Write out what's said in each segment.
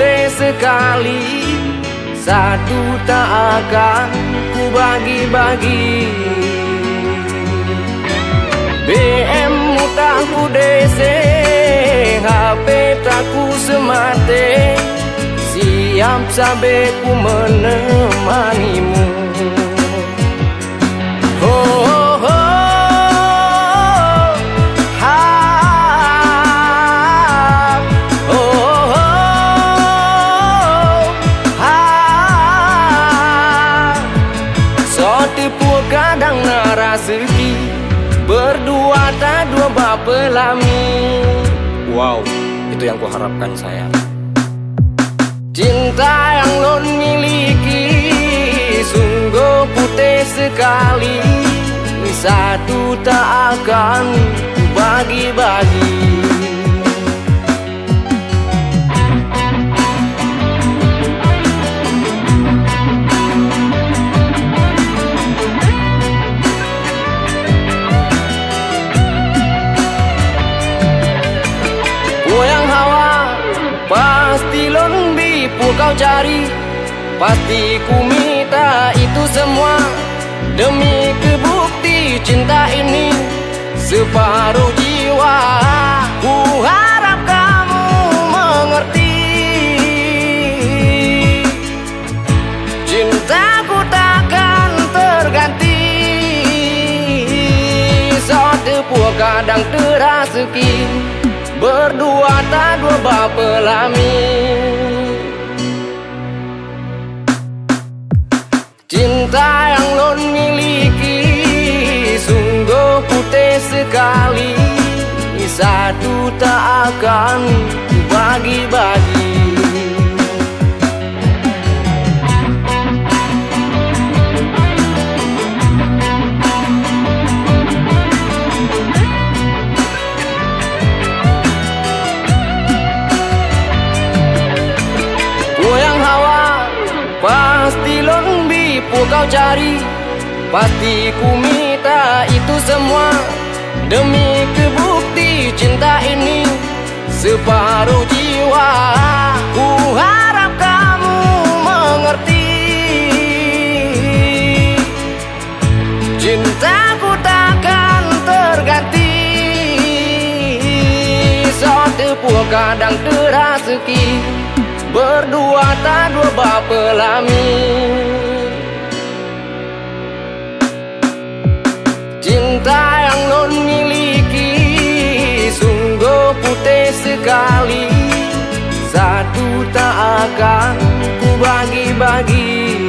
putih sekali Satu tak akan ku bagi-bagi BM tak DC HP tak ku semate. Siap sampai ku menemanimu naraseki Berdua tak dua bapelami Wow, itu yang kuharapkan saya. Cinta yang lo miliki Sungguh putih sekali. Satu tak akan bagi-bagi kau cari Pasti ku minta itu semua Demi kebukti cinta ini. Separuh jiwa Ku harap kamu mengerti. Cintaku takkan terganti. Saat tepuk kadang teraseki Berdua tak dua bapelami Cinta yang lo miliki Sungguh putih sekali. Satu tak akan bagi-bagi kau cari? Pasti ku minta itu semua Demi kebukti cinta ini Separuh jiwa. Ku harap kamu mengerti. Cintaku takkan terganti. Saat tepuk kadang teraseki Berdua tak dua bapelami sekali Satu tak akan ku bagi-bagi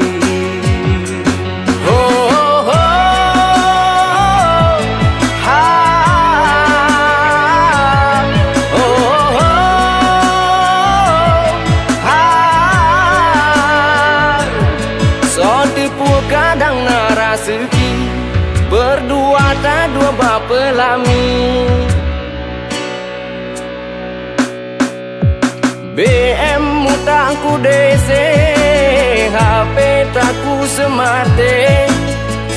kadang naraseki Berdua tak dua bapelami tak ku HP tak ku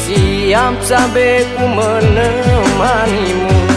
Siap sampai ku menemanimu.